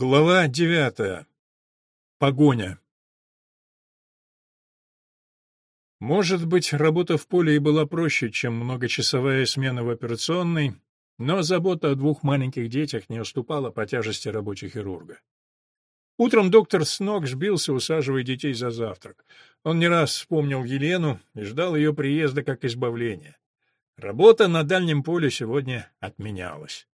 Глава девятая. Погоня. Может быть, работа в поле и была проще, чем многочасовая смена в операционной, но забота о двух маленьких детях не уступала по тяжести рабочего хирурга. Утром доктор с ног сбился, усаживая детей за завтрак. Он не раз вспомнил Елену и ждал ее приезда как избавления. Работа на дальнем поле сегодня отменялась.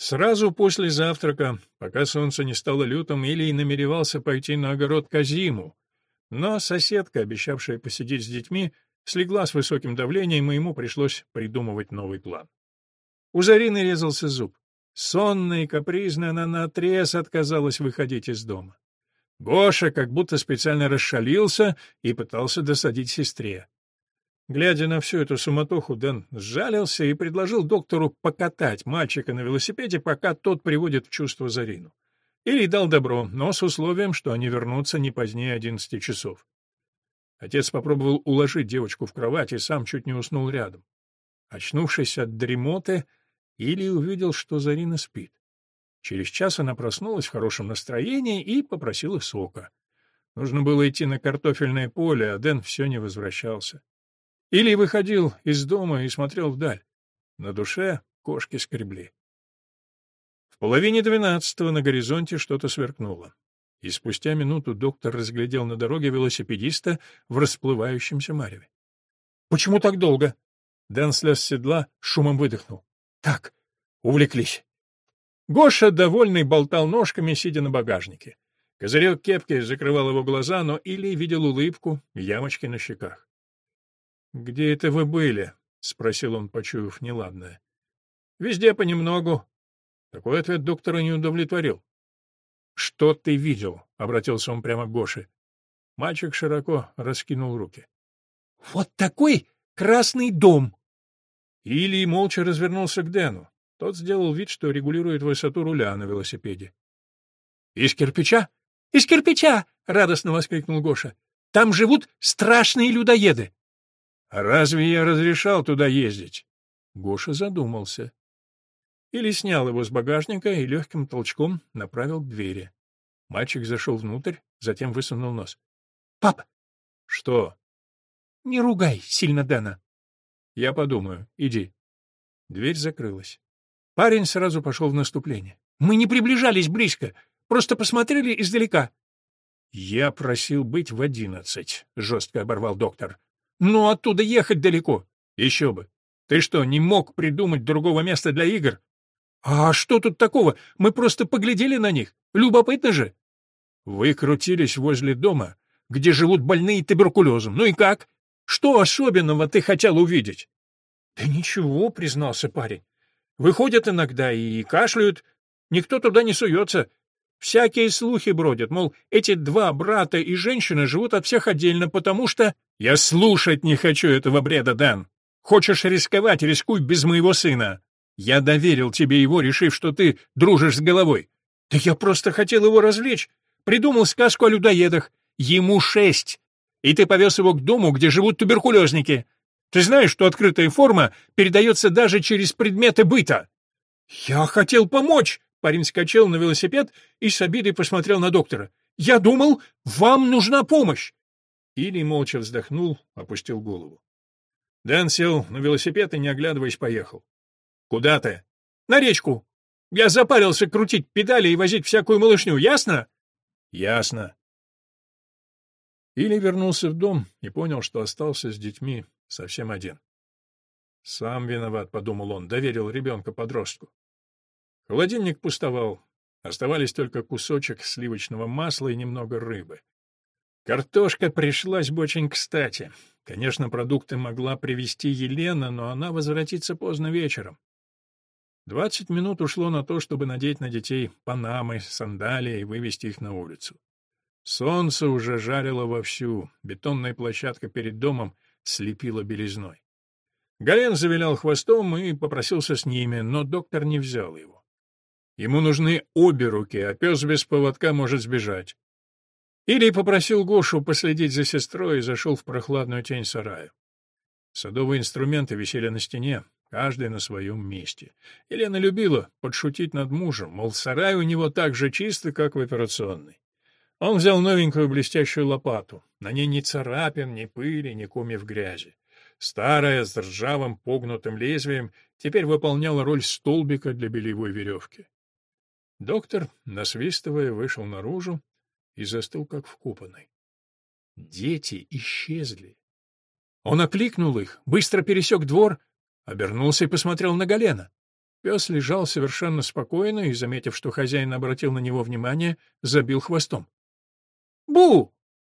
Сразу после завтрака, пока солнце не стало лютым, Илий намеревался пойти на огород Казиму, но соседка, обещавшая посидеть с детьми, слегла с высоким давлением, и ему пришлось придумывать новый план. У Зарины резался зуб. Сонная и капризная она наотрез отказалась выходить из дома. Гоша как будто специально расшалился и пытался досадить сестре. Глядя на всю эту суматоху, Дэн сжалился и предложил доктору покатать мальчика на велосипеде, пока тот приводит в чувство Зарину. Или дал добро, но с условием, что они вернутся не позднее одиннадцати часов. Отец попробовал уложить девочку в кровать и сам чуть не уснул рядом. Очнувшись от дремоты, Или увидел, что Зарина спит. Через час она проснулась в хорошем настроении и попросила сока. Нужно было идти на картофельное поле, а Дэн все не возвращался. Или выходил из дома и смотрел вдаль. На душе кошки скребли. В половине двенадцатого на горизонте что-то сверкнуло. И спустя минуту доктор разглядел на дороге велосипедиста в расплывающемся мареве. «Почему так долго?» Дэн слез с седла, шумом выдохнул. «Так, увлеклись». Гоша, довольный, болтал ножками, сидя на багажнике. Козырек кепки закрывал его глаза, но Илий видел улыбку ямочки на щеках. «Где это вы были?» — спросил он, почуяв неладное. «Везде понемногу». Такой ответ доктора не удовлетворил. «Что ты видел?» — обратился он прямо к Гоше. Мальчик широко раскинул руки. «Вот такой красный дом!» Или молча развернулся к Дэну. Тот сделал вид, что регулирует высоту руля на велосипеде. «Из кирпича?» «Из кирпича!» — радостно воскликнул Гоша. «Там живут страшные людоеды!» «Разве я разрешал туда ездить?» Гоша задумался. Или снял его с багажника и легким толчком направил к двери. Мальчик зашел внутрь, затем высунул нос. — Пап! — Что? — Не ругай сильно Дэна. — Я подумаю. Иди. Дверь закрылась. Парень сразу пошел в наступление. — Мы не приближались близко, просто посмотрели издалека. — Я просил быть в одиннадцать, — жестко оборвал доктор. Но оттуда ехать далеко. Еще бы. Ты что, не мог придумать другого места для игр? А что тут такого? Мы просто поглядели на них. Любопытно же. Вы крутились возле дома, где живут больные туберкулезом. Ну и как? Что особенного ты хотел увидеть? Да ничего, признался парень. Выходят иногда и кашляют. Никто туда не суется. Всякие слухи бродят, мол, эти два брата и женщина живут от всех отдельно, потому что... Я слушать не хочу этого бреда, Дан. Хочешь рисковать, рискуй без моего сына. Я доверил тебе его, решив, что ты дружишь с головой. Да я просто хотел его развлечь. Придумал сказку о людоедах. Ему шесть. И ты повез его к дому, где живут туберкулезники. Ты знаешь, что открытая форма передается даже через предметы быта? Я хотел помочь. Парень скачал на велосипед и с обидой посмотрел на доктора. «Я думал, вам нужна помощь!» Или молча вздохнул, опустил голову. Дэн сел на велосипед и, не оглядываясь, поехал. «Куда ты?» «На речку. Я запарился крутить педали и возить всякую малышню, ясно?» «Ясно». Или вернулся в дом и понял, что остался с детьми совсем один. «Сам виноват», — подумал он, доверил ребенка подростку. Холодильник пустовал. Оставались только кусочек сливочного масла и немного рыбы. Картошка пришлась бы очень кстати. Конечно, продукты могла привезти Елена, но она возвратится поздно вечером. Двадцать минут ушло на то, чтобы надеть на детей панамы, сандалии и вывести их на улицу. Солнце уже жарило вовсю, бетонная площадка перед домом слепила белизной. Гален завилял хвостом и попросился с ними, но доктор не взял его. Ему нужны обе руки, а пес без поводка может сбежать. Или попросил Гошу последить за сестрой и зашел в прохладную тень сарая. Садовые инструменты висели на стене, каждый на своем месте. Елена любила подшутить над мужем, мол, сарай у него так же чистый, как в операционной. Он взял новенькую блестящую лопату. На ней ни царапин, ни пыли, ни комьев грязи. Старая, с ржавым погнутым лезвием, теперь выполняла роль столбика для белевой веревки. Доктор, насвистывая, вышел наружу и застыл, как вкопанный. Дети исчезли. Он окликнул их, быстро пересек двор, обернулся и посмотрел на Галена. Пес лежал совершенно спокойно и, заметив, что хозяин обратил на него внимание, забил хвостом. «Бу!»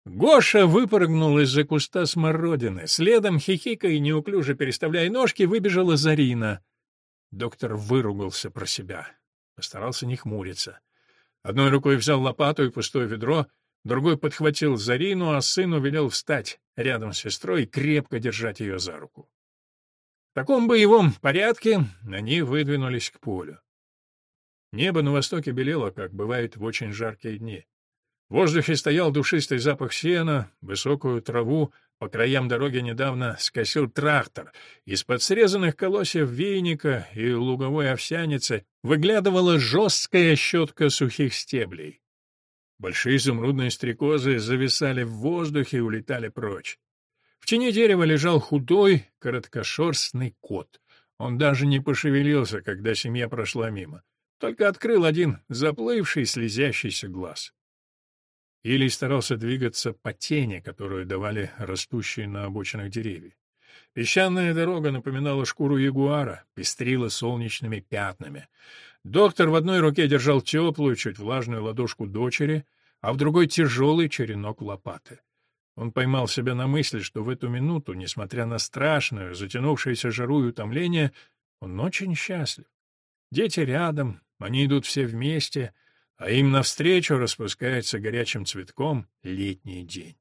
Гоша выпрыгнул из-за куста смородины. Следом, хихикая и неуклюже переставляя ножки, выбежала Зарина. Доктор выругался про себя. Постарался не хмуриться. Одной рукой взял лопату и пустое ведро, другой подхватил Зарину, а сыну велел встать рядом с сестрой и крепко держать ее за руку. В таком боевом порядке они выдвинулись к полю. Небо на востоке белело, как бывает в очень жаркие дни. В воздухе стоял душистый запах сена, высокую траву по краям дороги недавно скосил трактор. Из-под срезанных колосьев вейника и луговой овсяницы выглядывала жесткая щетка сухих стеблей. Большие изумрудные стрекозы зависали в воздухе и улетали прочь. В тени дерева лежал худой, короткошерстный кот. Он даже не пошевелился, когда семья прошла мимо. Только открыл один заплывший, слезящийся глаз. Илий старался двигаться по тени, которую давали растущие на обочинах деревья. Песчаная дорога напоминала шкуру ягуара, пестрила солнечными пятнами. Доктор в одной руке держал теплую, чуть влажную ладошку дочери, а в другой — тяжелый черенок лопаты. Он поймал себя на мысли, что в эту минуту, несмотря на страшную, затянувшуюся жару и утомление, он очень счастлив. Дети рядом, они идут все вместе — а им навстречу распускается горячим цветком летний день.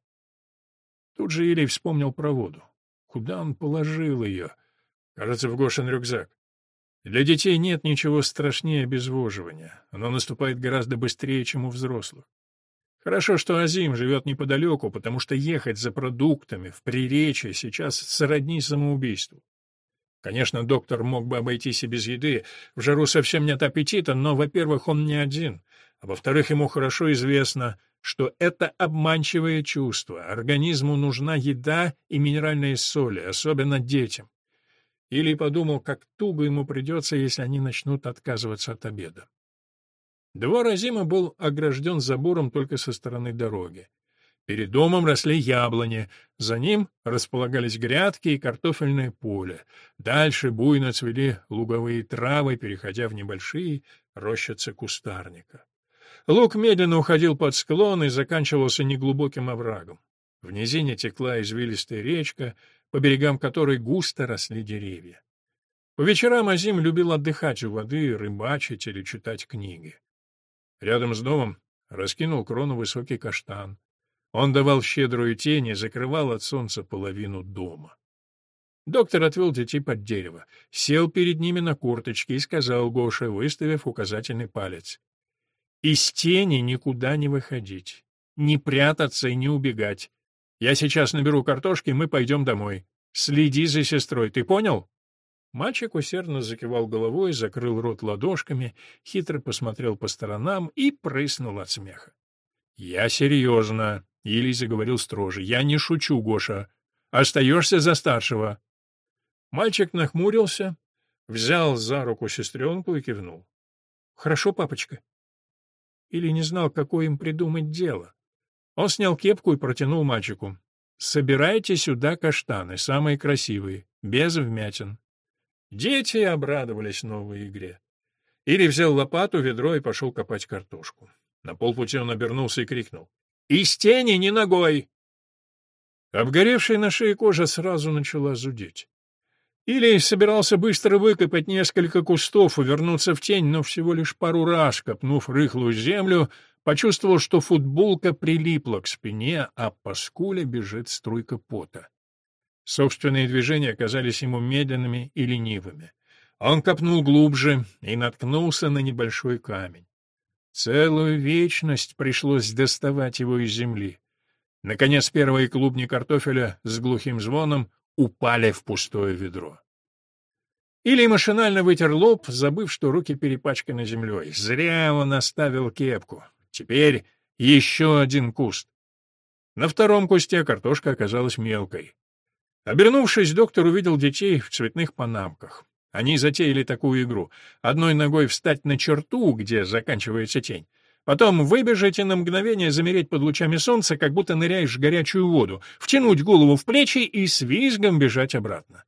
Тут же Илий вспомнил про воду. Куда он положил ее? Кажется, в Гошин рюкзак. Для детей нет ничего страшнее обезвоживания. Оно наступает гораздо быстрее, чем у взрослых. Хорошо, что Азим живет неподалеку, потому что ехать за продуктами в Приречье сейчас сродни самоубийству. Конечно, доктор мог бы обойтись и без еды. В жару совсем нет аппетита, но, во-первых, он не один а во-вторых, ему хорошо известно, что это обманчивое чувство. Организму нужна еда и минеральные соли, особенно детям. Или подумал, как туго ему придется, если они начнут отказываться от обеда. Двор Азима был огражден забором только со стороны дороги. Перед домом росли яблони, за ним располагались грядки и картофельное поле. Дальше буйно цвели луговые травы, переходя в небольшие рощицы кустарника. Луг медленно уходил под склон и заканчивался неглубоким оврагом. В низине текла извилистая речка, по берегам которой густо росли деревья. По вечерам Азим любил отдыхать у воды, рыбачить или читать книги. Рядом с домом раскинул крону высокий каштан. Он давал щедрую тень и закрывал от солнца половину дома. Доктор отвел детей под дерево, сел перед ними на курточке и сказал Гоше, выставив указательный палец. Из тени никуда не выходить, не прятаться и не убегать. Я сейчас наберу картошки, мы пойдем домой. Следи за сестрой, ты понял?» Мальчик усердно закивал головой, закрыл рот ладошками, хитро посмотрел по сторонам и прыснул от смеха. «Я серьезно», — Илий заговорил строже, — «я не шучу, Гоша. Остаешься за старшего». Мальчик нахмурился, взял за руку сестренку и кивнул. «Хорошо, папочка или не знал, какое им придумать дело. Он снял кепку и протянул мальчику. «Собирайте сюда каштаны, самые красивые, без вмятин». Дети обрадовались новой игре. Или взял лопату, ведро и пошел копать картошку. На полпути он обернулся и крикнул. «Из тени не ногой!» Обгоревшая на шее кожа сразу начала зудеть. Или собирался быстро выкопать несколько кустов и вернуться в тень, но всего лишь пару раз, копнув рыхлую землю, почувствовал, что футболка прилипла к спине, а по скуле бежит струйка пота. Собственные движения оказались ему медленными и ленивыми. Он копнул глубже и наткнулся на небольшой камень. Целую вечность пришлось доставать его из земли. Наконец первые клубни картофеля с глухим звоном упали в пустое ведро. Или машинально вытер лоб, забыв, что руки перепачканы землей. Зря он оставил кепку. Теперь еще один куст. На втором кусте картошка оказалась мелкой. Обернувшись, доктор увидел детей в цветных панамках. Они затеяли такую игру. Одной ногой встать на черту, где заканчивается тень. Потом выбежать и на мгновение замереть под лучами солнца, как будто ныряешь в горячую воду, втянуть голову в плечи и с визгом бежать обратно.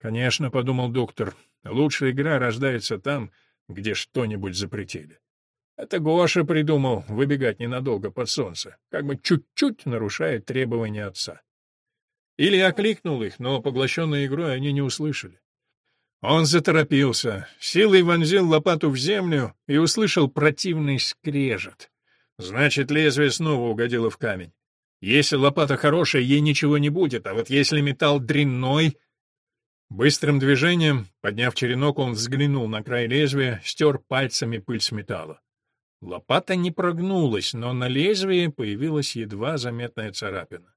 «Конечно», — подумал доктор, — «лучшая игра рождается там, где что-нибудь запретили». Это Гоша придумал выбегать ненадолго под солнце, как бы чуть-чуть нарушая требования отца. Или окликнул их, но, поглощенной игрой, они не услышали. Он заторопился, силой вонзил лопату в землю и услышал противный скрежет. Значит, лезвие снова угодило в камень. Если лопата хорошая, ей ничего не будет, а вот если металл дрянной... Быстрым движением, подняв черенок, он взглянул на край лезвия, стер пальцами пыль с металла. Лопата не прогнулась, но на лезвии появилась едва заметная царапина.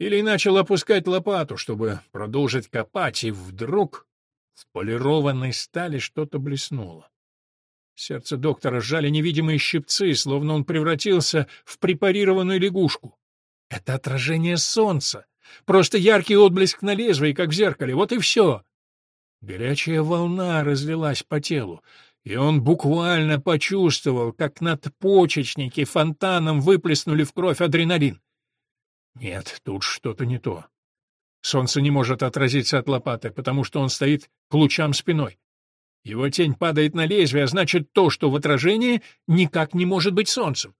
Или начал опускать лопату, чтобы продолжить копать, и вдруг в полированной стали что-то блеснуло. Сердце доктора сжали невидимые щипцы, словно он превратился в препарированную лягушку. Это отражение солнца. Просто яркий отблеск на лезвии, как в зеркале. Вот и все. Горячая волна разлилась по телу и он буквально почувствовал, как надпочечники фонтаном выплеснули в кровь адреналин. Нет, тут что-то не то. Солнце не может отразиться от лопаты, потому что он стоит к лучам спиной. Его тень падает на лезвие, а значит, то, что в отражении, никак не может быть солнцем.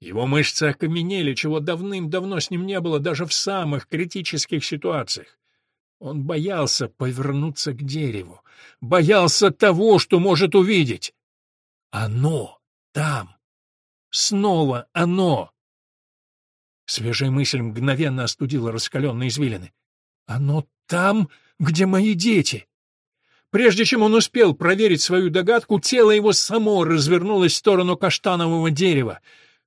Его мышцы окаменели, чего давным-давно с ним не было даже в самых критических ситуациях. Он боялся повернуться к дереву, боялся того, что может увидеть. Оно там. Снова оно. Свежая мысль мгновенно остудила раскаленные извилины. Оно там, где мои дети. Прежде чем он успел проверить свою догадку, тело его само развернулось в сторону каштанового дерева.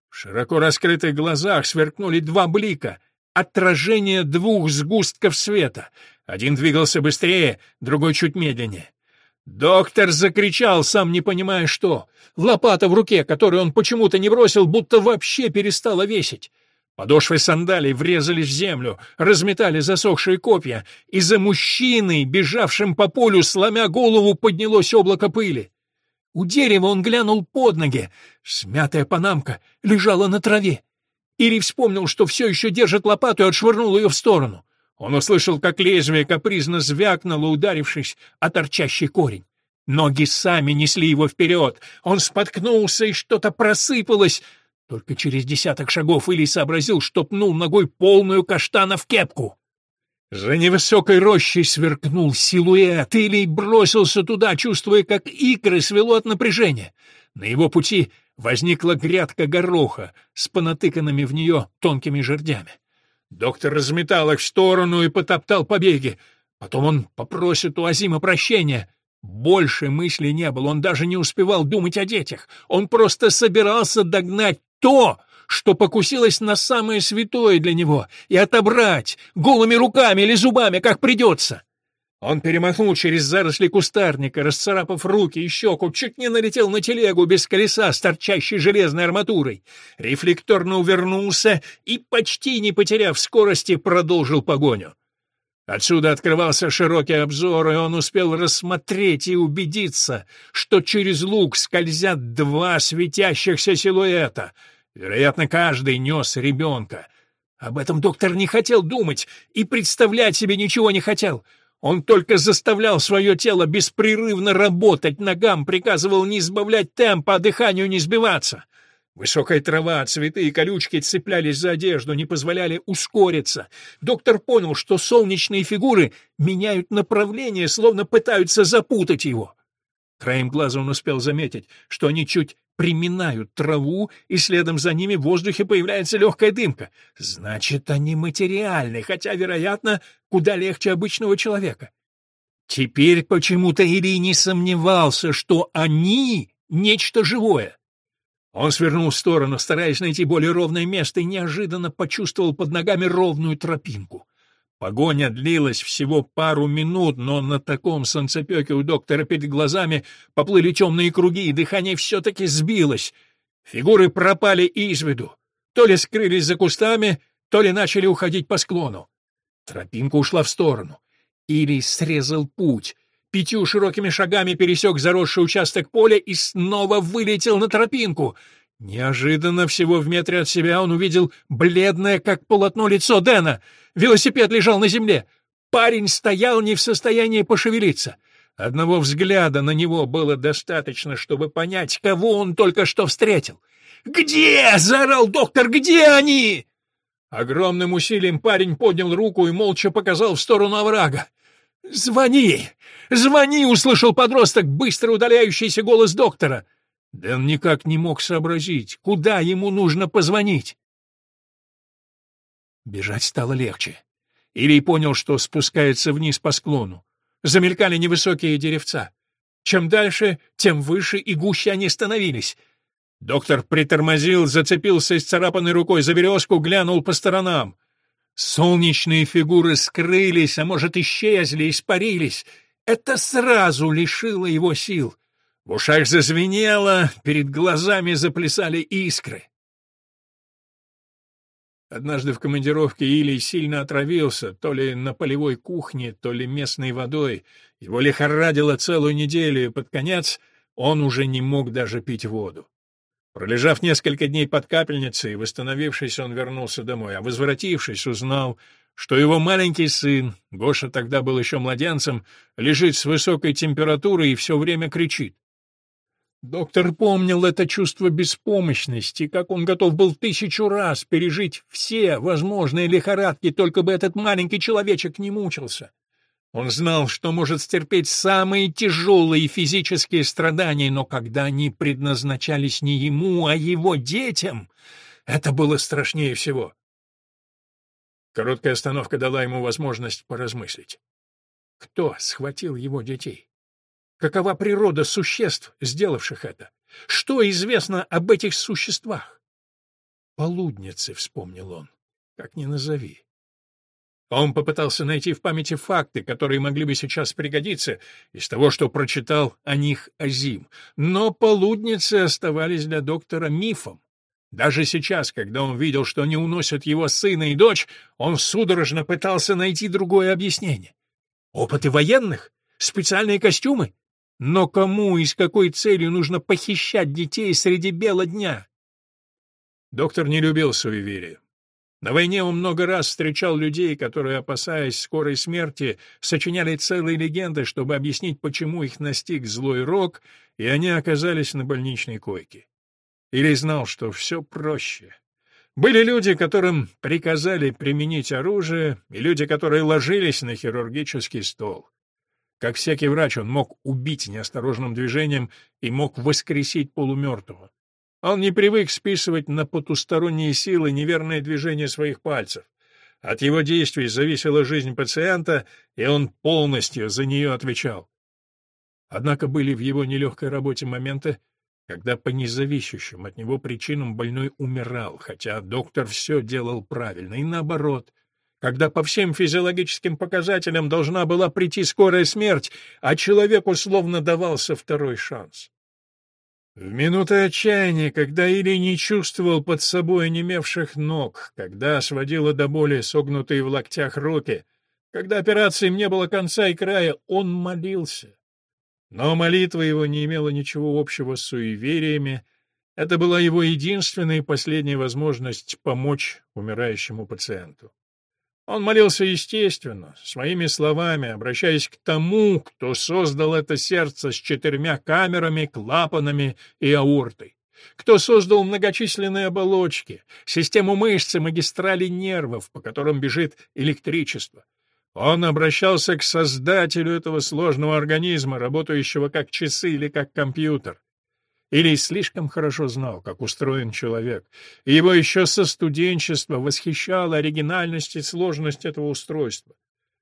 В широко раскрытых глазах сверкнули два блика — отражение двух сгустков света. Один двигался быстрее, другой чуть медленнее. Доктор закричал, сам не понимая что. Лопата в руке, которую он почему-то не бросил, будто вообще перестала весить. Подошвы сандалий врезались в землю, разметали засохшие копья, и за мужчиной, бежавшим по полю, сломя голову, поднялось облако пыли. У дерева он глянул под ноги. Смятая панамка лежала на траве. Ири вспомнил, что все еще держит лопату и отшвырнул ее в сторону. Он услышал, как лезвие капризно звякнуло, ударившись о торчащий корень. Ноги сами несли его вперед. Он споткнулся, и что-то просыпалось. Только через десяток шагов Илий сообразил, что пнул ногой полную каштана в кепку. За невысокой рощей сверкнул силуэт. Илий бросился туда, чувствуя, как икры свело от напряжения. На его пути возникла грядка гороха с понатыканными в нее тонкими жердями. Доктор разметал их в сторону и потоптал побеги. Потом он попросит у Азима прощения. Больше мыслей не было, он даже не успевал думать о детях. Он просто собирался догнать то, что покусилось на самое святое для него, и отобрать голыми руками или зубами, как придется. Он перемахнул через заросли кустарника, расцарапав руки и щеку, чуть не налетел на телегу без колеса с торчащей железной арматурой. Рефлекторно увернулся и, почти не потеряв скорости, продолжил погоню. Отсюда открывался широкий обзор, и он успел рассмотреть и убедиться, что через луг скользят два светящихся силуэта. Вероятно, каждый нес ребенка. Об этом доктор не хотел думать и представлять себе ничего не хотел — он только заставлял свое тело беспрерывно работать, ногам приказывал не сбавлять темпа, а дыханию не сбиваться. Высокая трава, цветы и колючки цеплялись за одежду, не позволяли ускориться. Доктор понял, что солнечные фигуры меняют направление, словно пытаются запутать его. Краем глаза он успел заметить, что они чуть приминают траву, и следом за ними в воздухе появляется легкая дымка. Значит, они материальны, хотя, вероятно, куда легче обычного человека. Теперь почему-то Ири не сомневался, что они — нечто живое. Он свернул в сторону, стараясь найти более ровное место, и неожиданно почувствовал под ногами ровную тропинку. Погоня длилась всего пару минут, но на таком солнцепеке у доктора перед глазами поплыли темные круги, и дыхание все-таки сбилось. Фигуры пропали из виду. То ли скрылись за кустами, то ли начали уходить по склону. Тропинка ушла в сторону. Или срезал путь. Пятью широкими шагами пересек заросший участок поля и снова вылетел на тропинку. Неожиданно, всего в метре от себя, он увидел бледное, как полотно, лицо Дэна. Велосипед лежал на земле. Парень стоял не в состоянии пошевелиться. Одного взгляда на него было достаточно, чтобы понять, кого он только что встретил. «Где?» — заорал доктор. «Где они?» Огромным усилием парень поднял руку и молча показал в сторону оврага. «Звони! Звони!» — услышал подросток, быстро удаляющийся голос доктора. Дэн никак не мог сообразить, куда ему нужно позвонить. Бежать стало легче. Илий понял, что спускается вниз по склону. Замелькали невысокие деревца. Чем дальше, тем выше и гуще они становились — Доктор притормозил, зацепился исцарапанной рукой за березку, глянул по сторонам. Солнечные фигуры скрылись, а может, исчезли, испарились. Это сразу лишило его сил. В ушах зазвенело, перед глазами заплясали искры. Однажды в командировке Илий сильно отравился, то ли на полевой кухне, то ли местной водой. Его лихорадило целую неделю, и под конец он уже не мог даже пить воду. Пролежав несколько дней под капельницей, восстановившись, он вернулся домой, а возвратившись, узнал, что его маленький сын, Гоша тогда был еще младенцем, лежит с высокой температурой и все время кричит. Доктор помнил это чувство беспомощности, как он готов был тысячу раз пережить все возможные лихорадки, только бы этот маленький человечек не мучился. Он знал, что может стерпеть самые тяжелые физические страдания, но когда они предназначались не ему, а его детям, это было страшнее всего. Короткая остановка дала ему возможность поразмыслить. Кто схватил его детей? Какова природа существ, сделавших это? Что известно об этих существах? Полудницы, — вспомнил он, — как ни назови. Он попытался найти в памяти факты, которые могли бы сейчас пригодиться из того, что прочитал о них Азим. Но полудницы оставались для доктора мифом. Даже сейчас, когда он видел, что они уносят его сына и дочь, он судорожно пытался найти другое объяснение. Опыты военных? Специальные костюмы? Но кому и с какой целью нужно похищать детей среди бела дня? Доктор не любил суеверия. На войне он много раз встречал людей, которые, опасаясь скорой смерти, сочиняли целые легенды, чтобы объяснить, почему их настиг злой рок, и они оказались на больничной койке. Или знал, что все проще. Были люди, которым приказали применить оружие, и люди, которые ложились на хирургический стол. Как всякий врач, он мог убить неосторожным движением и мог воскресить полумертвого. Он не привык списывать на потусторонние силы неверное движение своих пальцев. От его действий зависела жизнь пациента, и он полностью за нее отвечал. Однако были в его нелегкой работе моменты, когда по независящим от него причинам больной умирал, хотя доктор все делал правильно, и наоборот, когда по всем физиологическим показателям должна была прийти скорая смерть, а человеку словно давался второй шанс. В минуты отчаяния, когда Или не чувствовал под собой онемевших ног, когда сводило до боли согнутые в локтях руки, когда операциям не было конца и края, он молился. Но молитва его не имела ничего общего с суевериями, это была его единственная и последняя возможность помочь умирающему пациенту. Он молился естественно, своими словами, обращаясь к тому, кто создал это сердце с четырьмя камерами, клапанами и аортой, кто создал многочисленные оболочки, систему мышц и магистрали нервов, по которым бежит электричество. Он обращался к создателю этого сложного организма, работающего как часы или как компьютер. Или слишком хорошо знал, как устроен человек, и его еще со студенчества восхищала оригинальность и сложность этого устройства.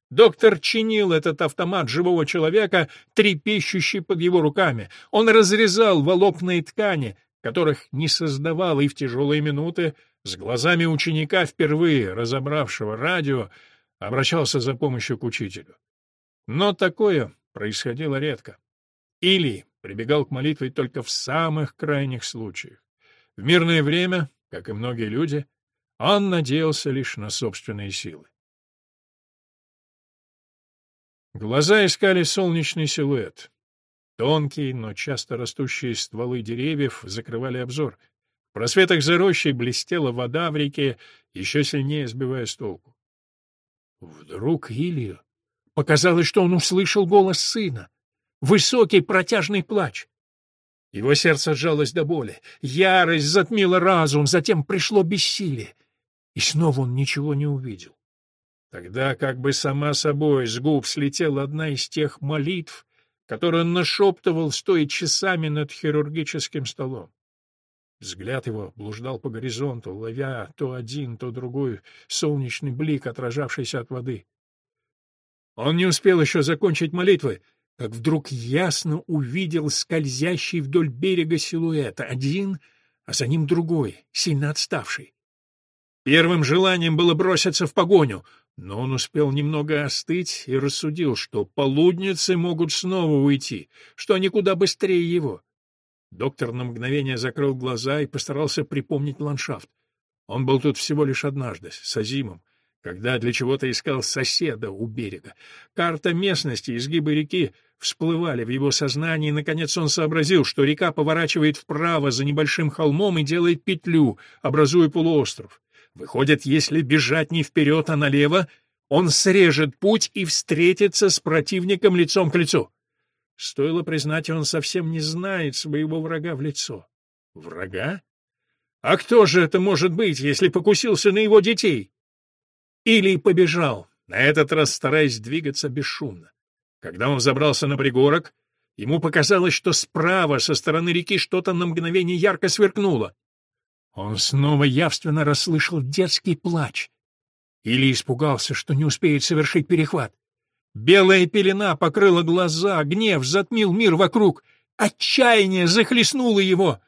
Доктор чинил этот автомат живого человека, трепещущий под его руками. Он разрезал волокна ткани, которых не создавал и в тяжелые минуты, с глазами ученика, впервые разобравшего радио, обращался за помощью к учителю. Но такое происходило редко. Или прибегал к молитве только в самых крайних случаях. В мирное время, как и многие люди, он надеялся лишь на собственные силы. Глаза искали солнечный силуэт. Тонкие, но часто растущие стволы деревьев закрывали обзор. В просветах за рощей блестела вода в реке, еще сильнее сбивая с толку. Вдруг Илью показалось, что он услышал голос сына. Высокий протяжный плач. Его сердце сжалось до боли. Ярость затмила разум, затем пришло бессилие. И снова он ничего не увидел. Тогда как бы сама собой с губ слетела одна из тех молитв, которые он нашептывал, стоя часами над хирургическим столом. Взгляд его блуждал по горизонту, ловя то один, то другой солнечный блик, отражавшийся от воды. Он не успел еще закончить молитвы, как вдруг ясно увидел скользящий вдоль берега силуэт, один, а за ним другой, сильно отставший. Первым желанием было броситься в погоню, но он успел немного остыть и рассудил, что полудницы могут снова уйти, что они куда быстрее его. Доктор на мгновение закрыл глаза и постарался припомнить ландшафт. Он был тут всего лишь однажды, с Азимом, когда для чего-то искал соседа у берега. Карта местности, изгибы реки всплывали в его сознании, и, наконец, он сообразил, что река поворачивает вправо за небольшим холмом и делает петлю, образуя полуостров. Выходит, если бежать не вперед, а налево, он срежет путь и встретится с противником лицом к лицу. Стоило признать, он совсем не знает своего врага в лицо. Врага? А кто же это может быть, если покусился на его детей? Или побежал, на этот раз стараясь двигаться бесшумно. Когда он забрался на пригорок, ему показалось, что справа, со стороны реки, что-то на мгновение ярко сверкнуло. Он снова явственно расслышал детский плач. Или испугался, что не успеет совершить перехват. Белая пелена покрыла глаза, гнев затмил мир вокруг, отчаяние захлестнуло его.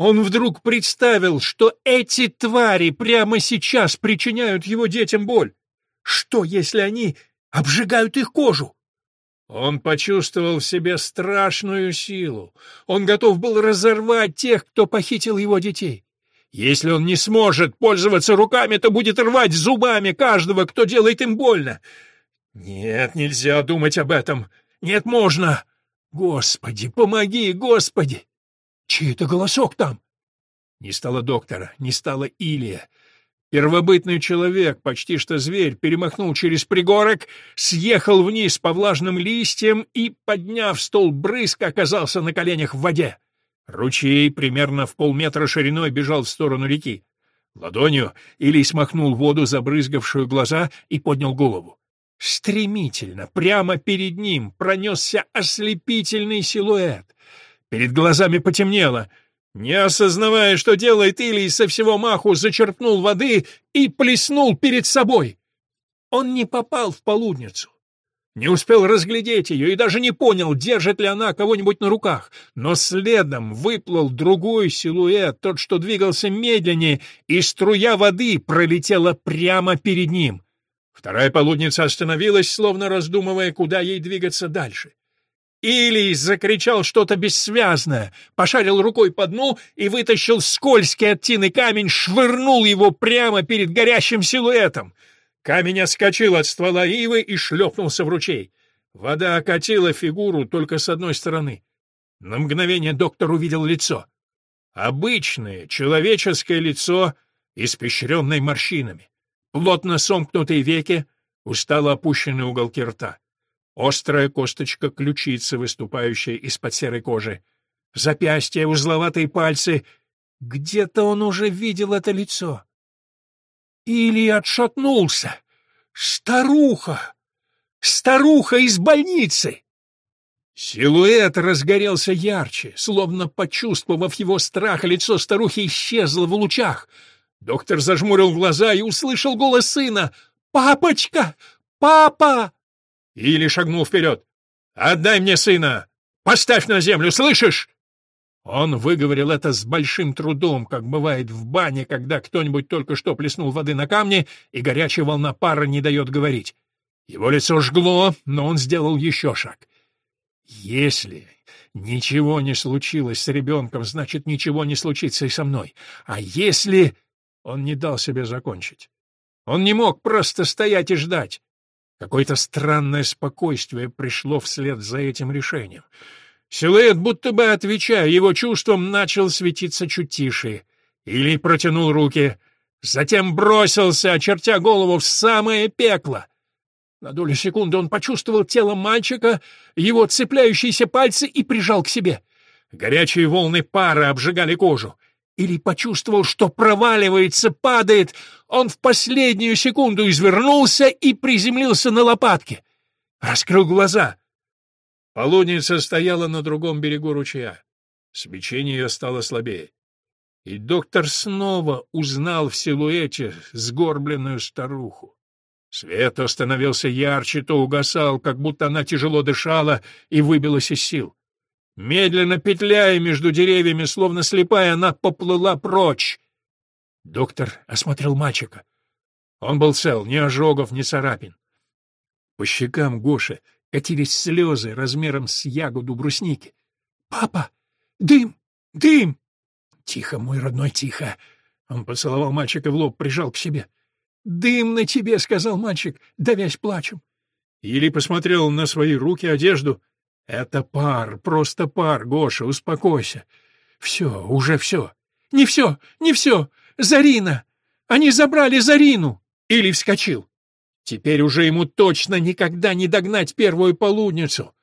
Он вдруг представил, что эти твари прямо сейчас причиняют его детям боль. Что, если они обжигают их кожу? Он почувствовал в себе страшную силу. Он готов был разорвать тех, кто похитил его детей. Если он не сможет пользоваться руками, то будет рвать зубами каждого, кто делает им больно. Нет, нельзя думать об этом. Нет, можно. Господи, помоги, Господи! Чей это голосок там? Не стало доктора, не стало Илия. Первобытный человек, почти что зверь, перемахнул через пригорок, съехал вниз по влажным листьям и, подняв стол брызг, оказался на коленях в воде. Ручей примерно в полметра шириной бежал в сторону реки. Ладонью Илий смахнул воду, забрызгавшую глаза, и поднял голову. Стремительно, прямо перед ним, пронесся ослепительный силуэт. Перед глазами потемнело. Не осознавая, что делает, Илий со всего маху зачерпнул воды и плеснул перед собой. Он не попал в полудницу. Не успел разглядеть ее и даже не понял, держит ли она кого-нибудь на руках. Но следом выплыл другой силуэт, тот, что двигался медленнее, и струя воды пролетела прямо перед ним. Вторая полудница остановилась, словно раздумывая, куда ей двигаться дальше. Илий закричал что-то бессвязное, пошарил рукой по дну и вытащил скользкий от тины камень, швырнул его прямо перед горящим силуэтом. Камень отскочил от ствола ивы и шлепнулся в ручей. Вода окатила фигуру только с одной стороны. На мгновение доктор увидел лицо. Обычное человеческое лицо, испещренное морщинами плотно сомкнутые веки, устало опущенные уголки рта, острая косточка ключицы, выступающая из-под серой кожи, запястья, узловатые пальцы. Где-то он уже видел это лицо. Или отшатнулся. Старуха! Старуха из больницы! Силуэт разгорелся ярче, словно почувствовав его страх, лицо старухи исчезло в лучах — Доктор зажмурил глаза и услышал голос сына. «Папочка! Папа!» Или шагнул вперед. «Отдай мне сына! Поставь на землю, слышишь?» Он выговорил это с большим трудом, как бывает в бане, когда кто-нибудь только что плеснул воды на камни, и горячая волна пара не дает говорить. Его лицо жгло, но он сделал еще шаг. «Если ничего не случилось с ребенком, значит, ничего не случится и со мной. А если...» Он не дал себе закончить. Он не мог просто стоять и ждать. Какое-то странное спокойствие пришло вслед за этим решением. Силуэт, будто бы отвечая его чувствам, начал светиться чуть тише. Или протянул руки, затем бросился, очертя голову в самое пекло. На долю секунды он почувствовал тело мальчика, его цепляющиеся пальцы и прижал к себе. Горячие волны пара обжигали кожу. Или почувствовал, что проваливается, падает. Он в последнюю секунду извернулся и приземлился на лопатки. Раскрыл глаза. Полудница стояла на другом берегу ручья. Свечение ее стало слабее. И доктор снова узнал в силуэте сгорбленную старуху. Свет то становился ярче, то угасал, как будто она тяжело дышала и выбилась из сил. Медленно петляя между деревьями, словно слепая, она поплыла прочь. Доктор осмотрел мальчика. Он был цел, ни ожогов, ни царапин. По щекам Гоши катились слезы размером с ягоду брусники. «Папа! Дым! Дым!» «Тихо, мой родной, тихо!» Он поцеловал мальчика в лоб, прижал к себе. «Дым на тебе!» — сказал мальчик, давясь плачем. Или посмотрел на свои руки, одежду. «Это пар, просто пар, Гоша, успокойся. Все, уже все. Не все, не все. Зарина! Они забрали Зарину!» Или вскочил. Теперь уже ему точно никогда не догнать первую полудницу.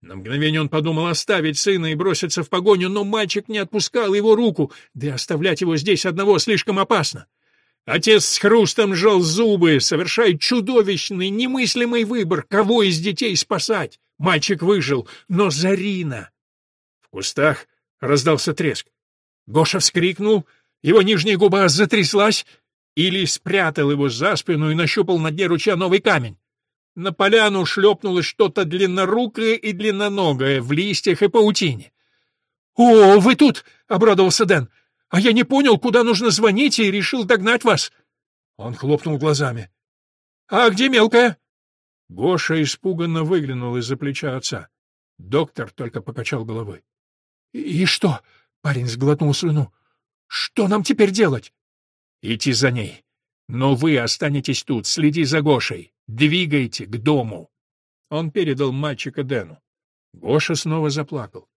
На мгновение он подумал оставить сына и броситься в погоню, но мальчик не отпускал его руку, да и оставлять его здесь одного слишком опасно. Отец с хрустом сжал зубы, совершая чудовищный, немыслимый выбор, кого из детей спасать. Мальчик выжил, но Зарина... В кустах раздался треск. Гоша вскрикнул, его нижняя губа затряслась, или спрятал его за спину и нащупал на дне ручья новый камень. На поляну шлепнулось что-то длиннорукое и длинноногое в листьях и паутине. «О, вы тут!» — обрадовался Дэн. «А я не понял, куда нужно звонить, и решил догнать вас». Он хлопнул глазами. «А где мелкая?» Гоша испуганно выглянул из-за плеча отца. Доктор только покачал головой. «И что?» — парень сглотнул слюну. «Что нам теперь делать?» Идти за ней. Но вы останетесь тут, следи за Гошей. Двигайте к дому. Он передал мальчика Дэну. Гоша снова заплакал.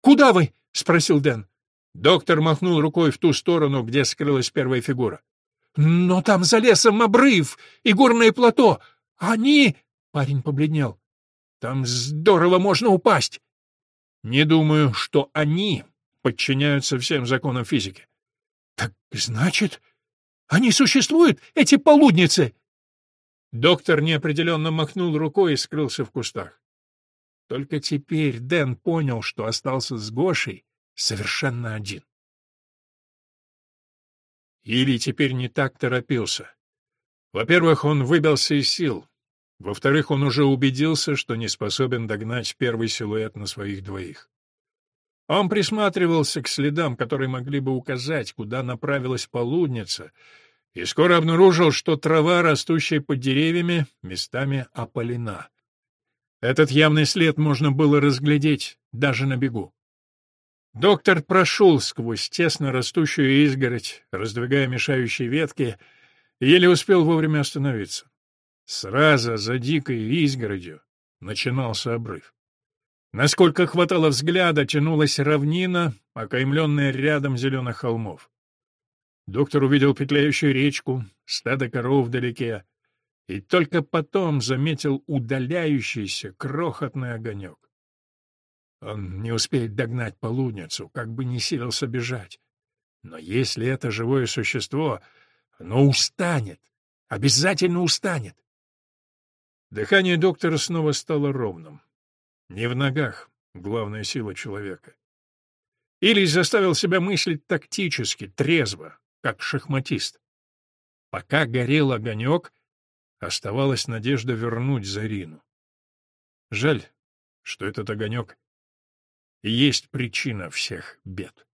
«Куда вы?» — спросил Дэн. Доктор махнул рукой в ту сторону, где скрылась первая фигура. «Но там за лесом обрыв и горное плато. Они...» — парень побледнел. «Там здорово можно упасть». «Не думаю, что они подчиняются всем законам физики». «Так значит...» Они существуют, эти полудницы!» Доктор неопределенно махнул рукой и скрылся в кустах. Только теперь Дэн понял, что остался с Гошей совершенно один. Или теперь не так торопился. Во-первых, он выбился из сил. Во-вторых, он уже убедился, что не способен догнать первый силуэт на своих двоих. Он присматривался к следам, которые могли бы указать, куда направилась полудница, и скоро обнаружил, что трава, растущая под деревьями, местами опалена. Этот явный след можно было разглядеть даже на бегу. Доктор прошел сквозь тесно растущую изгородь, раздвигая мешающие ветки, и еле успел вовремя остановиться. Сразу за дикой изгородью начинался обрыв. Насколько хватало взгляда, тянулась равнина, окаймленная рядом зеленых холмов. Доктор увидел петляющую речку, стадо коров вдалеке, и только потом заметил удаляющийся крохотный огонек. Он не успеет догнать полудницу, как бы не силился бежать. Но если это живое существо, оно устанет, обязательно устанет. Дыхание доктора снова стало ровным. Не в ногах главная сила человека. Илий заставил себя мыслить тактически, трезво, как шахматист. Пока горел огонек, оставалась надежда вернуть Зарину. Жаль, что этот огонек есть причина всех бед.